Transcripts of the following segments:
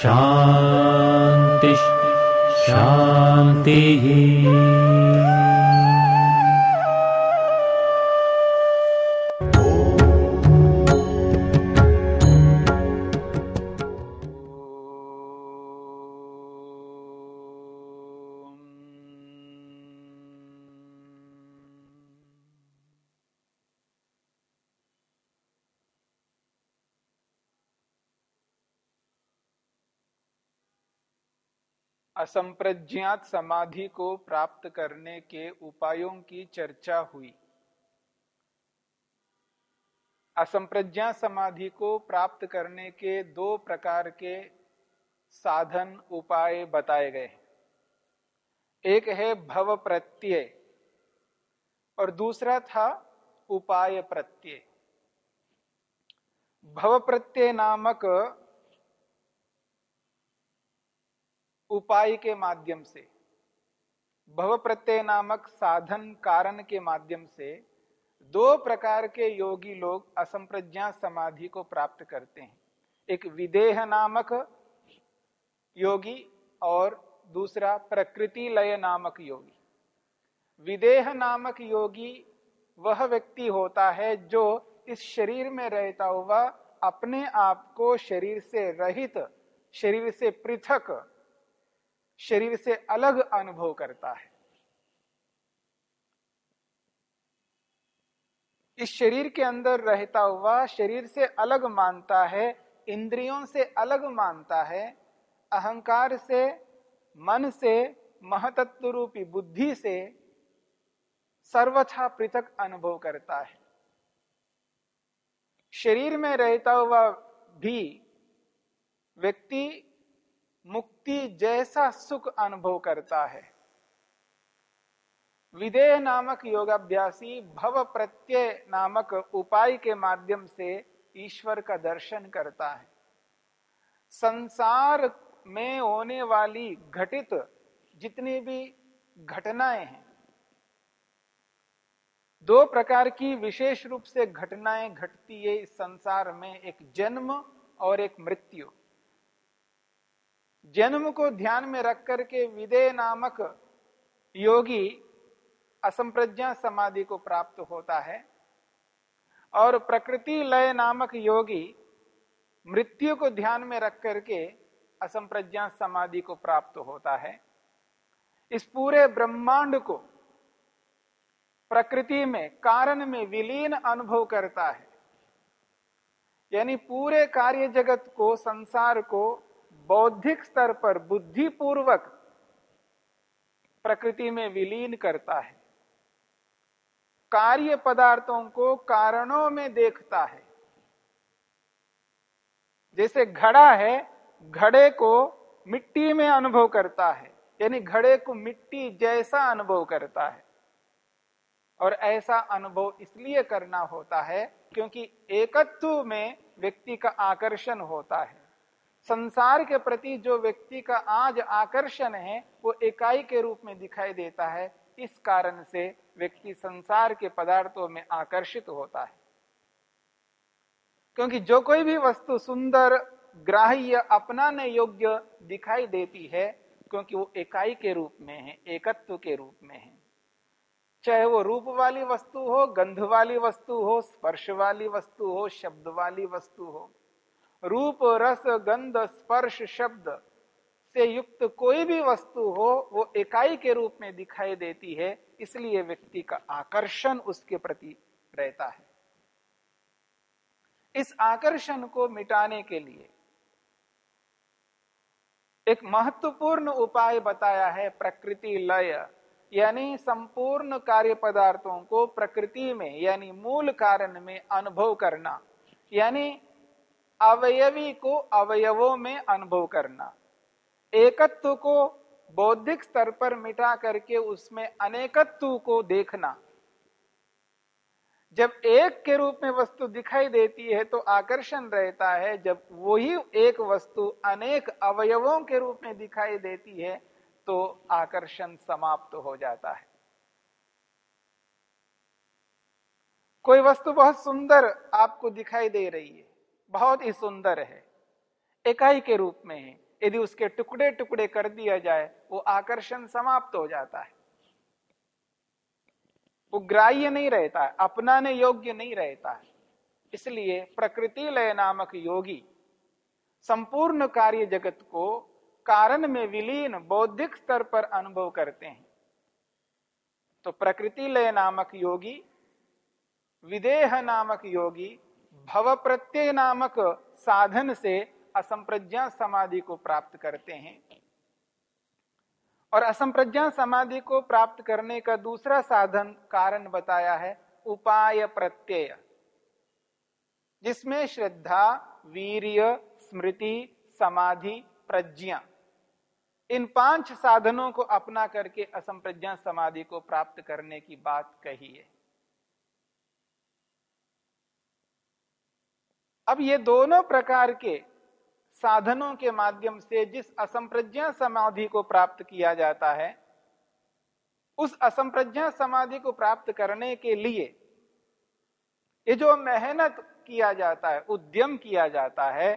शान्तिः शान्तिः असंप्रज्ञात समाधि को प्राप्त करने के उपायों की चर्चा हुई। असंप्रज्ञा समाधि को प्राप्त करने के दो प्रकार के साधन उपाय बताए गए एक है भव प्रत्यय और दूसरा था उपाय प्रत्यय। भव प्रत्यय नामक उपाय के माध्यम से भव प्रत्यय नामक साधन कारण के माध्यम से दो प्रकार के योगी लोग असंप्रज्ञा समाधि को प्राप्त करते हैं। एक विदेह नामक योगी और दूसरा प्रकृति लय नामक योगी। विदेह नामक योगी वह व्यक्ति होता है जो इस शरीर में रहता हुआ अपने आप को शरीर से रहित, शरीर से पृथक शरीर से अलग अनुभव करता है। इस शरीर के अंदर रहता हुआ शरीर से अलग मानता है, इंद्रियों से अलग मानता है, अहंकार से, मन से महतत्व रूपी बुद्धि से सर्वथा पृथक अनुभव करता है। शरीर में रहता हुआ भी व्यक्ति मुक्ति जैसा सुख अनुभव करता है। विदेह नामक योगाभ्यासी भव प्रत्यय नामक उपाय के माध्यम से ईश्वर का दर्शन करता है। संसार में होने वाली घटित जितनी भी घटनाएँ हैं, दो प्रकार की विशेष रूप से घटनाएँ घटती है इस संसार में, एक जन्म और एक मृत्यु। जन्म को ध्यान में रख करके विदय नामक योगी असंप्रज्ञा समाधि को प्राप्त होता है और प्रकृति लय नामक योगी मृत्यु को ध्यान में रख करके असंप्रज्ञा समाधि को प्राप्त होता है। इस पूरे ब्रह्मांड को प्रकृति में कारण में विलीन अनुभव करता है। यानी पूरे कार्य जगत को, संसार को बौद्धिक स्तर पर बुद्धिपूर्वक प्रकृति में विलीन करता है। कार्य पदार्थों को कारणों में देखता है। जैसे घड़ा है, घड़े को मिट्टी में अनुभव करता है, यानी घड़े को मिट्टी जैसा अनुभव करता है। और ऐसा अनुभव इसलिए करना होता है क्योंकि एकत्व में व्यक्ति का आकर्षण होता है। संसार के प्रति जो व्यक्ति का आज आकर्षण है, वो इकाई के रूप में दिखाई देता है। इस कारण से व्यक्ति संसार के पदार्थों में आकर्षित होता है। क्योंकि जो कोई भी वस्तु सुंदर, ग्राह्य, अपनाने योग्य दिखाई देती है, क्योंकि वो इकाई के रूप में है, एकत्व के रूप में है। चाहे वो रूप वाली वस्तु हो, गंध वाली वस्तु हो, स्पर्श वाली वस्तु हो, शब्द वाली वस्तु हो रूप, रस, गंध, स्पर्श, शब्द से युक्त कोई भी वस्तु हो, वो इकाई के रूप में दिखाई देती है, इसलिए व्यक्ति का आकर्षण उसके प्रति रहता है। इस आकर्षण को मिटाने के लिए एक महत्वपूर्ण उपाय बताया है प्रकृति लय, यानी संपूर्ण कार्य पदार्थों को प्रकृति में, यानी मूल कारण में अनुभव करना, यानी अवयवी को अवयवों में अनुभव करना। एकत्व को बौद्धिक स्तर पर मिटा करके उसमें अनेकत्व को देखना। जब एक के रूप में वस्तु दिखाई देती है तो आकर्षण रहता है। जब वही एक वस्तु अनेक अवयवों के रूप में दिखाई देती है तो आकर्षण समाप्त हो जाता है। कोई वस्तु बहुत सुंदर आपको दिखाई दे रही है। बहुत ही सुंदर है। इकाई के रूप में है यदि उसके टुकड़े टुकड़े कर दिया जाए, वो आकर्षण समाप्त हो जाता है। वो ग्राह्य नहीं रहता है अपनाने योग्य नहीं रहता है। इसलिए प्रकृति लय नामक योगी संपूर्ण कार्य जगत को कारण में विलीन बौद्धिक स्तर पर अनुभव करते हैं। तो प्रकृति लय नामक योगी, विदेह नामक योगी भव प्रत्यय नामक साधन से असंप्रज्ञा समाधि को प्राप्त करते हैं। और असंप्रज्ञा समाधि को प्राप्त करने का दूसरा साधन कारण बताया है, उपाय प्रत्यय। जिसमें श्रद्धा, वीर्य, स्मृति, समाधि, प्रज्ञा, इन पाँच साधनों को अपना करके असंप्रज्ञा समाधि को प्राप्त करने की बात कही है। अब ये दोनों प्रकार के साधनों के माध्यम से जिस असंप्रज्ञा समाधि को प्राप्त किया जाता है, उस असंप्रज्ञा समाधि को प्राप्त करने के लिए ये जो मेहनत किया जाता है, उद्यम किया जाता है,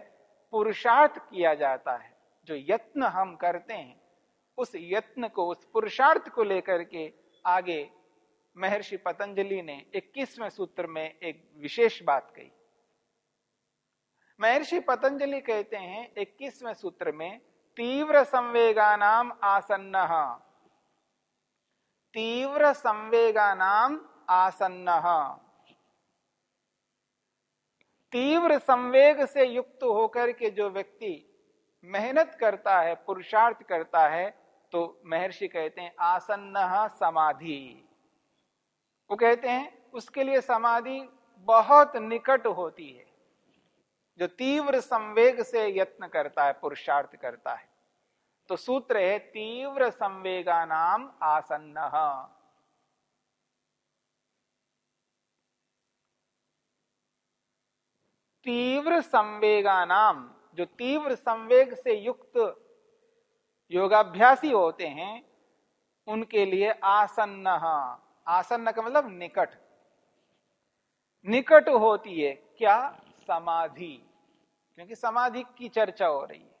पुरुषार्थ किया जाता है, जो यत्न हम करते हैं, उस यत्न को, उस पुरुषार्थ को लेकर के आगे महर्षि पतंजलि ने 21वें सूत्र में एक विशेष बात कही। महर्षि पतंजलि कहते हैं, इक्कीसवें सूत्र में, तीव्र संवेगा नाम आसन्न। तीव्र संवेगा नाम आसन्न। तीव्र संवेग से युक्त होकर के जो व्यक्ति मेहनत करता है, पुरुषार्थ करता है तो महर्षि कहते हैं, आसन्न समाधि। वो कहते हैं, उसके लिए समाधि बहुत निकट होती है। जो तीव्र संवेग से यत्न करता है, पुरुषार्थ करता है। तो सूत्र है, तीव्र संवेगा नाम आसन्न। तीव्र संवेगा नाम जो तीव्र संवेग से युक्त योगाभ्यासी होते हैं, उनके लिए आसन्न। आसन्न का मतलब निकट। निकट होती है क्या? समाधि, क्योंकि समाधि की चर्चा हो रही है।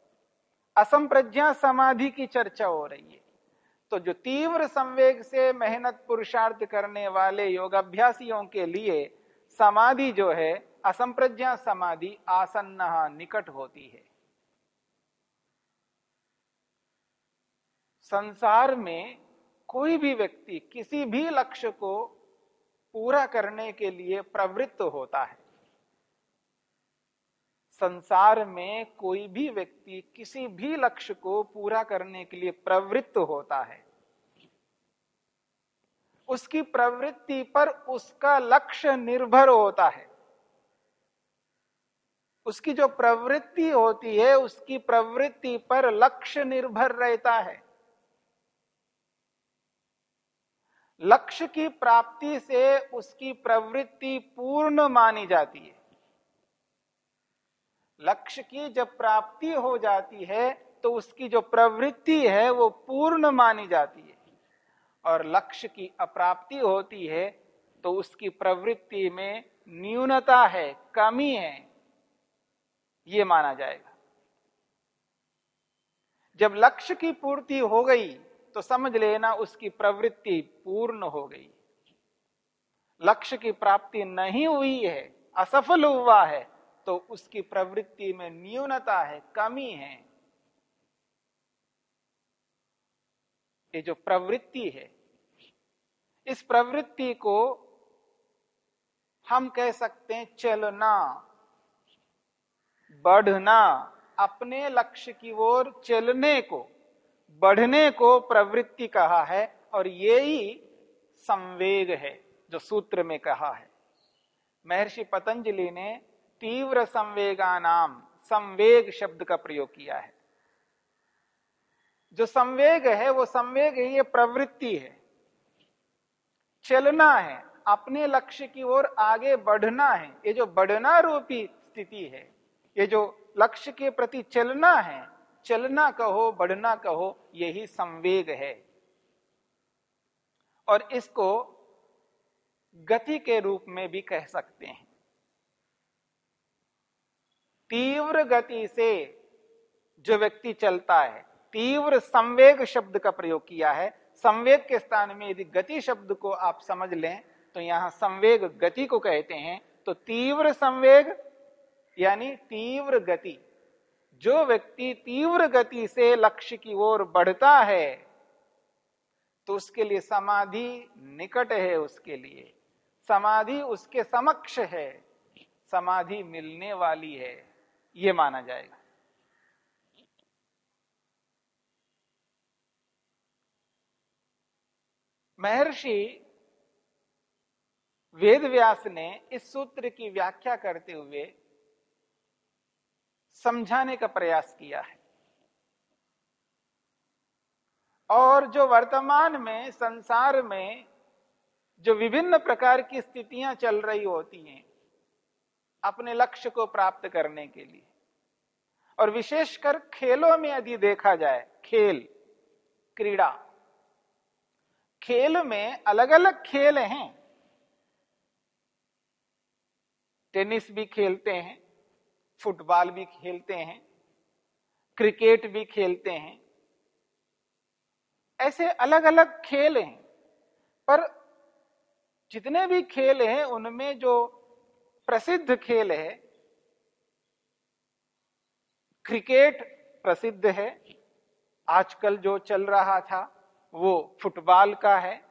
असंप्रज्ञा समाधि की चर्चा हो रही है। तो जो तीव्र संवेग से मेहनत पुरुषार्थ करने वाले योगाभ्यासियों के लिए समाधि जो है, असंप्रज्ञा समाधि आसन्न निकट होती है। संसार में कोई भी व्यक्ति किसी भी लक्ष्य को पूरा करने के लिए प्रवृत्त होता है। संसार में कोई भी व्यक्ति किसी भी लक्ष्य को पूरा करने के लिए प्रवृत्त होता है। उसकी प्रवृत्ति पर उसका लक्ष्य निर्भर होता है। उसकी जो प्रवृत्ति होती है, उसकी प्रवृत्ति पर लक्ष्य निर्भर रहता है। लक्ष्य की प्राप्ति से उसकी प्रवृत्ति पूर्ण मानी जाती है। लक्ष्य की जब प्राप्ति हो जाती है तो उसकी जो प्रवृत्ति है, वो पूर्ण मानी जाती है। और लक्ष्य की अप्राप्ति होती है तो उसकी प्रवृत्ति में न्यूनता है, कमी है, ये माना जाएगा। जब लक्ष्य की पूर्ति हो गई तो समझ लेना उसकी प्रवृत्ति पूर्ण हो गई। लक्ष्य की प्राप्ति नहीं हुई है, असफल हुआ है तो उसकी प्रवृत्ति में न्यूनता है, कमी है। ये जो प्रवृत्ति है, इस प्रवृत्ति को हम कह सकते हैं चलना, बढ़ना, अपने लक्ष्य की ओर चलने को, बढ़ने को प्रवृत्ति कहा है, और ये ही संवेग है, जो सूत्र में कहा है। महर्षि पतंजलि ने तीव्र संवेगा नाम संवेग शब्द का प्रयोग किया है। जो संवेग है, वो संवेग है ये प्रवृत्ति है। चलना है, अपने लक्ष्य की ओर आगे बढ़ना है। ये जो बढ़ना रूपी स्थिति है, ये जो लक्ष्य के प्रति चलना है, चलना कहो, बढ़ना कहो, यही संवेग है। और इसको गति के रूप में भी कह सकते हैं। तीव्र गति से जो व्यक्ति चलता है, तीव्र संवेग शब्द का प्रयोग किया है। संवेग के स्थान में यदि गति शब्द को आप समझ लें तो यहाँ संवेग गति को कहते हैं तो तीव्र संवेग यानी तीव्र गति, जो व्यक्ति तीव्र गति से लक्ष्य की ओर बढ़ता है तो उसके लिए समाधि निकट है उसके लिए। समाधि उसके समक्ष है, समाधि मिलने वाली है। ये माना जाएगा। महर्षि वेद व्यास ने इस सूत्र की व्याख्या करते हुए समझाने का प्रयास किया है। और जो वर्तमान में, संसार में जो विभिन्न प्रकार की स्थितियाँ चल रही होती हैं अपने लक्ष्य को प्राप्त करने के लिए। और विशेषकर खेलों में यदि देखा जाए, खेल, क्रीड़ा, खेल में अलग अलग खेल हैं। टेनिस भी खेलते हैं, फुटबॉल भी खेलते हैं, क्रिकेट भी खेलते हैं। ऐसे अलग अलग खेल हैं। पर जितने भी खेल हैं, उनमें जो प्रसिद्ध खेल है। क्रिकेट प्रसिद्ध है। आजकल जो चल रहा था, वो फुटबॉल का है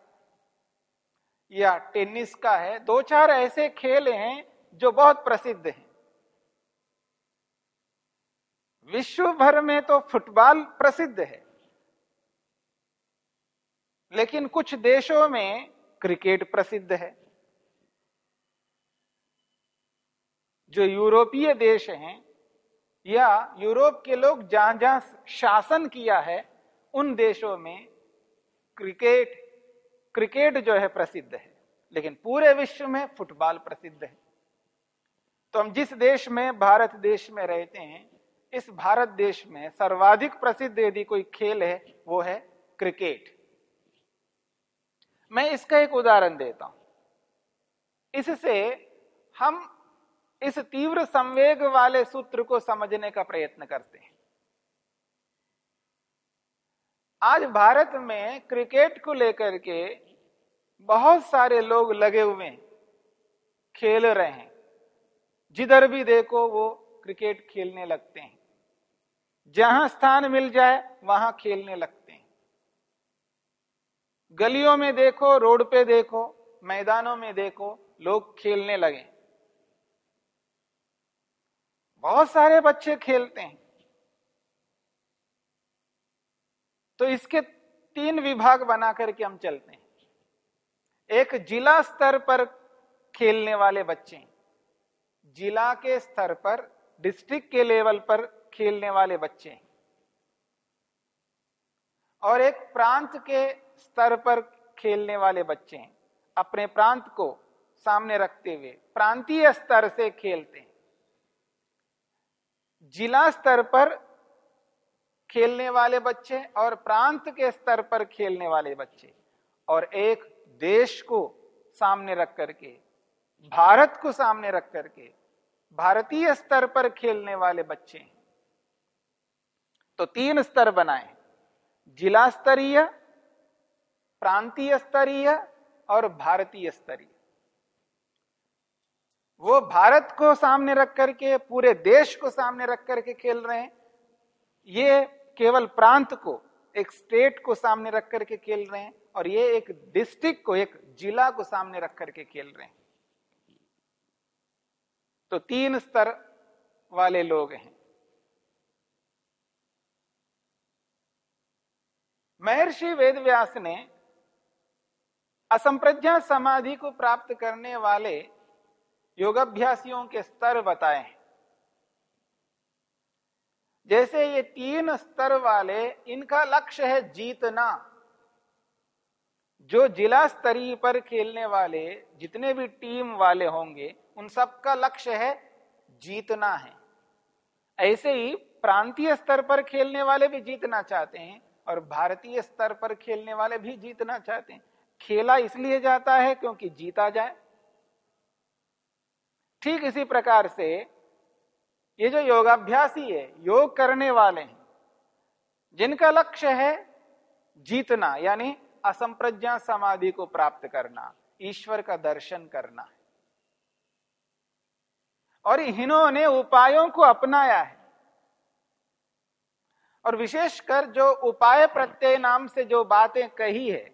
या टेनिस का है। दो चार ऐसे खेल हैं जो बहुत प्रसिद्ध हैं। विश्व भर में तो फुटबॉल प्रसिद्ध है। लेकिन कुछ देशों में क्रिकेट प्रसिद्ध है। जो यूरोपीय देश हैं, या यूरोप के लोग जहाँ जहाँ शासन किया है, उन देशों में क्रिकेट क्रिकेट जो है प्रसिद्ध है। लेकिन पूरे विश्व में फुटबॉल प्रसिद्ध है। तो हम जिस देश में, भारत देश में रहते हैं, इस भारत देश में सर्वाधिक प्रसिद्ध यदि कोई खेल है, वो है क्रिकेट। मैं इसका एक उदाहरण देता हूँ। इससे हम इस तीव्र संवेग वाले सूत्र को समझने का प्रयत्न करते हैं। आज भारत में क्रिकेट को लेकर के बहुत सारे लोग लगे हुए हैं, खेल रहे हैं। जिधर भी देखो वो क्रिकेट खेलने लगते हैं। जहाँ स्थान मिल जाए, वहाँ खेलने लगते हैं। गलियों में देखो, रोड पे देखो, मैदानों में देखो, लोग खेलने लगे बहुत सारे बच्चे खेलते हैं। तो इसके तीन विभाग बना करके हम चलते हैं। एक जिला स्तर पर खेलने वाले बच्चे जिला के स्तर पर, डिस्ट्रिक्ट के लेवल पर खेलने वाले बच्चे और एक प्रांत के स्तर पर खेलने वाले बच्चे अपने प्रांत को सामने रखते हुए प्रांतीय स्तर से खेलते हैं। जिला स्तर पर खेलने वाले बच्चे और प्रांत के स्तर पर खेलने वाले बच्चे और एक देश को सामने रख करके, भारत को सामने रख करके भारतीय स्तर पर खेलने वाले बच्चे तो तीन स्तर बनाए, जिला स्तरीय, प्रांतीय स्तरीय और भारतीय स्तरीय। वो भारत को सामने रख करके, पूरे देश को सामने रख करके खेल रहे हैं। ये केवल प्रांत को, एक स्टेट को सामने रख करके खेल रहे हैं और ये एक डिस्ट्रिक्ट को, एक जिला को सामने रख करके खेल रहे हैं। तो तीन स्तर वाले लोग हैं। महर्षि वेदव्यास ने असंप्रज्ञा समाधि को प्राप्त करने वाले योगाभ्यासियों के स्तर बताए। जैसे ये तीन स्तर वाले, इनका लक्ष्य है जीतना। जो जिला स्तरीय पर खेलने वाले, जितने भी टीम वाले होंगे, उन सबका लक्ष्य है जीतना है। ऐसे ही प्रांतीय स्तर पर खेलने वाले भी जीतना चाहते हैं और भारतीय स्तर पर खेलने वाले भी जीतना चाहते हैं। खेला इसलिए जाता है क्योंकि जीता जाए। ठीक इसी प्रकार से ये जो योगाभ्यासी है, योग करने वाले हैं, जिनका लक्ष्य है जीतना, यानी असंप्रज्ञा समाधि को प्राप्त करना, ईश्वर का दर्शन करना और इन्होंने उपायों को अपनाया है। और विशेषकर जो उपाय प्रत्यय नाम से जो बातें कही है,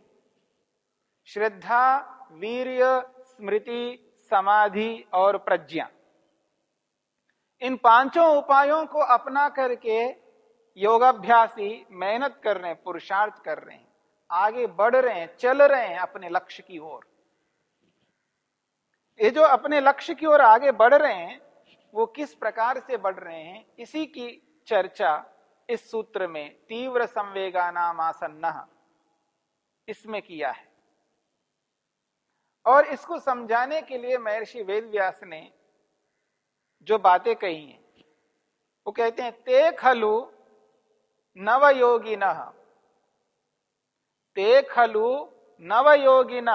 श्रद्धा, वीर्य, स्मृति समाधि और प्रज्ञा। इन पाँचों उपायों को अपना करके योगाभ्यासी मेहनत कर रहे हैं, पुरुषार्थ कर रहे हैं, आगे बढ़ रहे हैं, चल रहे हैं अपने लक्ष्य की ओर। ये जो अपने लक्ष्य की ओर आगे बढ़ रहे हैं, वो किस प्रकार से बढ़ रहे हैं, इसी की चर्चा इस सूत्र में तीव्र संवेगा नाम आसन्न इसमें किया है। और इसको समझाने के लिए महर्षि वेद व्यास ने जो बातें कही हैं, वो कहते हैं, ते खलु नवयोगिन। ते खलु नवयोगिन।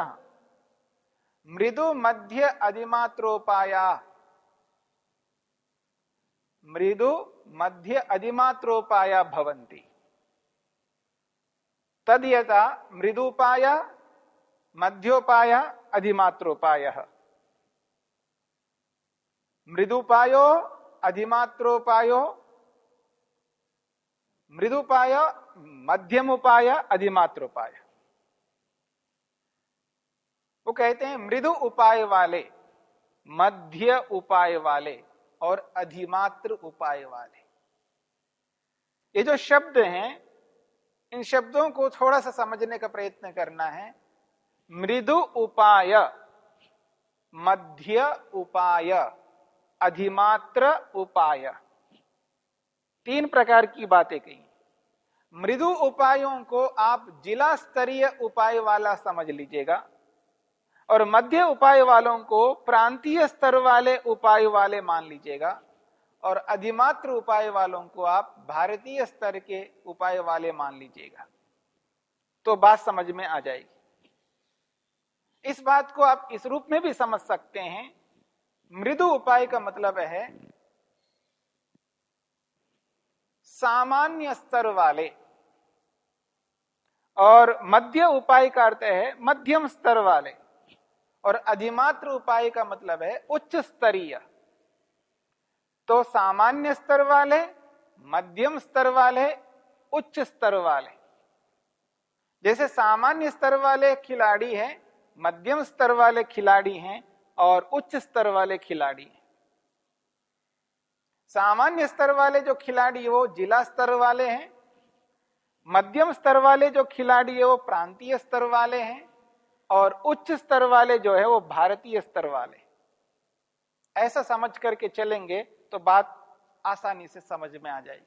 मृदु मध्य अधिमात्रोपाया। मृदु मध्य अधिमात्रोपाया भवंती तद यथा मृदुपाय, मध्योपाय अधिमात्रोपाय। मृदुपायो, अधिमात्रोपायो, मृदुपाय मध्यम उपाय अधिमात्रोपाय। वो कहते हैं, मृदु उपाय वाले, मध्य उपाय वाले और अधिमात्र उपाय वाले। ये जो शब्द हैं, इन शब्दों को थोड़ा सा समझने का प्रयत्न करना है। मृदु उपाय, मध्य उपाय, अधिमात्र उपाय। तीन प्रकार की बातें कही। मृदु उपायों को आप जिला स्तरीय उपाय वाला समझ लीजिएगा और मध्य उपाय वालों को प्रांतीय स्तर वाले उपाय वाले मान लीजिएगा और अधिमात्र उपाय वालों को आप भारतीय स्तर के उपाय वाले मान लीजिएगा। तो बात समझ में आ जाएगी। इस बात को आप इस रूप में भी समझ सकते हैं। मृदु उपाय का मतलब है, सामान्य स्तर वाले और मध्य उपाय का अर्थ है मध्यम स्तर वाले और अधिमात्र उपाय का मतलब है उच्च स्तरीय। तो सामान्य स्तर वाले, मध्यम स्तर वाले, उच्च स्तर वाले। जैसे सामान्य स्तर वाले खिलाड़ी हैं मध्यम स्तर वाले खिलाड़ी हैं और उच्च स्तर वाले खिलाड़ी हैं। सामान्य स्तर वाले जो खिलाड़ी वो जिला स्तर वाले हैं, मध्यम स्तर वाले जो खिलाड़ी है वो प्रांतीय स्तर वाले हैं, और उच्च स्तर वाले जो है वो भारतीय स्तर वाले ऐसा समझ करके चलेंगे तो बात आसानी से समझ में आ जाएगी।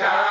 Ciao.